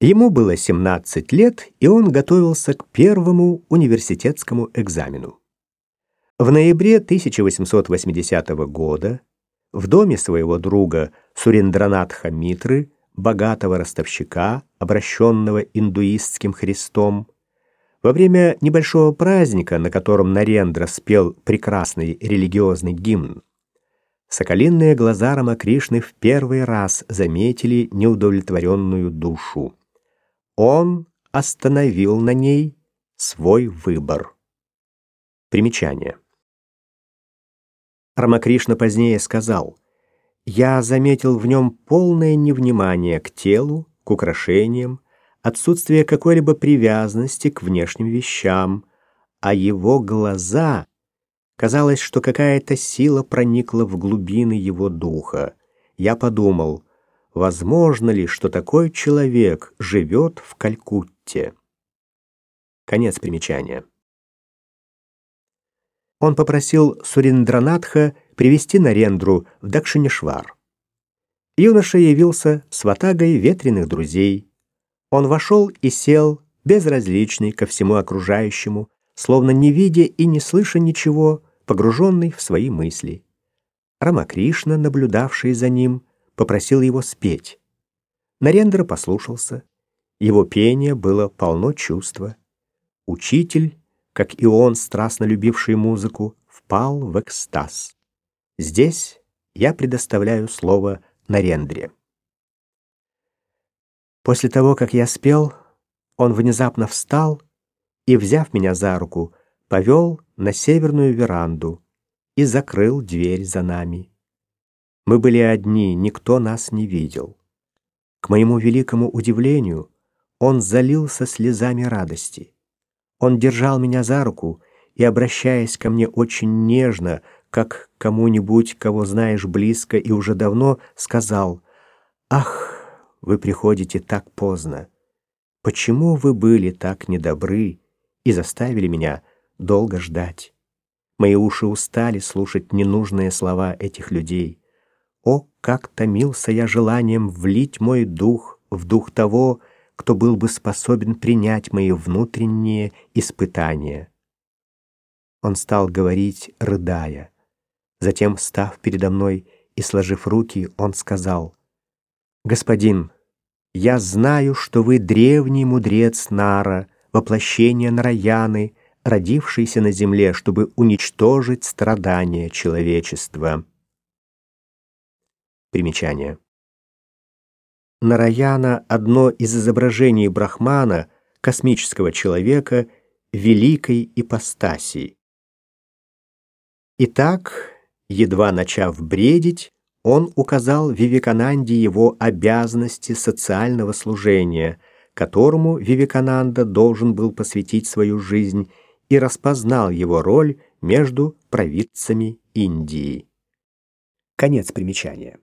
Ему было 17 лет, и он готовился к первому университетскому экзамену. В ноябре 1880 года в доме своего друга Суриндранатха Митры, богатого ростовщика, обращенного индуистским Христом, во время небольшого праздника, на котором Нарендра спел прекрасный религиозный гимн, соколиные глаза Рамакришны в первый раз заметили неудовлетворенную душу. Он остановил на ней свой выбор. Примечание. Рамакришна позднее сказал, «Я заметил в нем полное невнимание к телу, к украшениям, отсутствие какой-либо привязанности к внешним вещам, а его глаза... Казалось, что какая-то сила проникла в глубины его духа. Я подумал, возможно ли, что такой человек живет в Калькутте? Конец примечания. Он попросил Суриндранатха привести Нарендру в Дакшинишвар. Юноша явился с ватагой ветреных друзей. Он вошел и сел, безразличный ко всему окружающему, словно не видя и не слыша ничего, погруженный в свои мысли. Рамакришна, наблюдавший за ним, попросил его спеть. Нарендра послушался. Его пение было полно чувства. Учитель как и он, страстно любивший музыку, впал в экстаз. Здесь я предоставляю слово Нарендре. После того, как я спел, он внезапно встал и, взяв меня за руку, повел на северную веранду и закрыл дверь за нами. Мы были одни, никто нас не видел. К моему великому удивлению, он залился слезами радости. Он держал меня за руку и, обращаясь ко мне очень нежно, как к кому-нибудь, кого знаешь близко и уже давно, сказал, «Ах, вы приходите так поздно! Почему вы были так недобры и заставили меня долго ждать? Мои уши устали слушать ненужные слова этих людей. О, как томился я желанием влить мой дух в дух того, кто был бы способен принять мои внутренние испытания. Он стал говорить, рыдая. Затем, став передо мной и сложив руки, он сказал, «Господин, я знаю, что вы древний мудрец Нара, воплощение Нараяны, родившийся на земле, чтобы уничтожить страдания человечества». Примечание. Нараяна — одно из изображений Брахмана, космического человека, великой ипостаси. Итак, едва начав бредить, он указал Вивекананде его обязанности социального служения, которому Вивекананда должен был посвятить свою жизнь, и распознал его роль между провидцами Индии. Конец примечания.